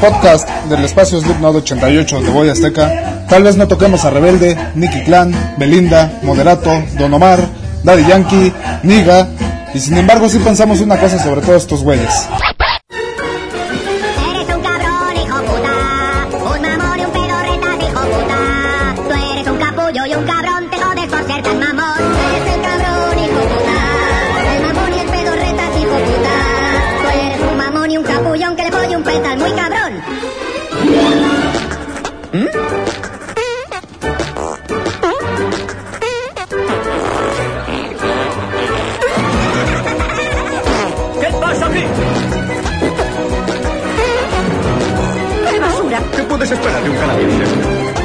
podcast del espacio Slipknot 88 de Boy Azteca, tal vez no toquemos a Rebelde, Nicky Clan, Belinda, Moderato, Don Omar, Daddy Yankee, Niga, y sin embargo sí pensamos una cosa sobre todos estos güeyes. Y un cabrón, te jodes por ser tan mamón. ¿Qué pasa aquí? ¡Qué basura! ¿Qué puedes esperar de un canadiense?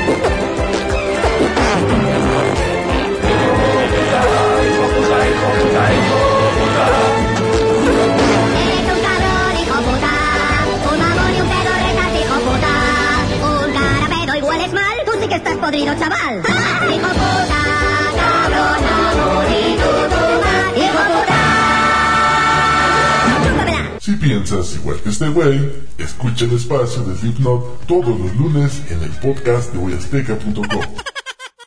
Que podrido, chaval. ¡Ah! Si piensas igual que este güey, escucha el espacio de Slipknot todos los lunes en el podcast de Boyazteca.com.